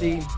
everybody.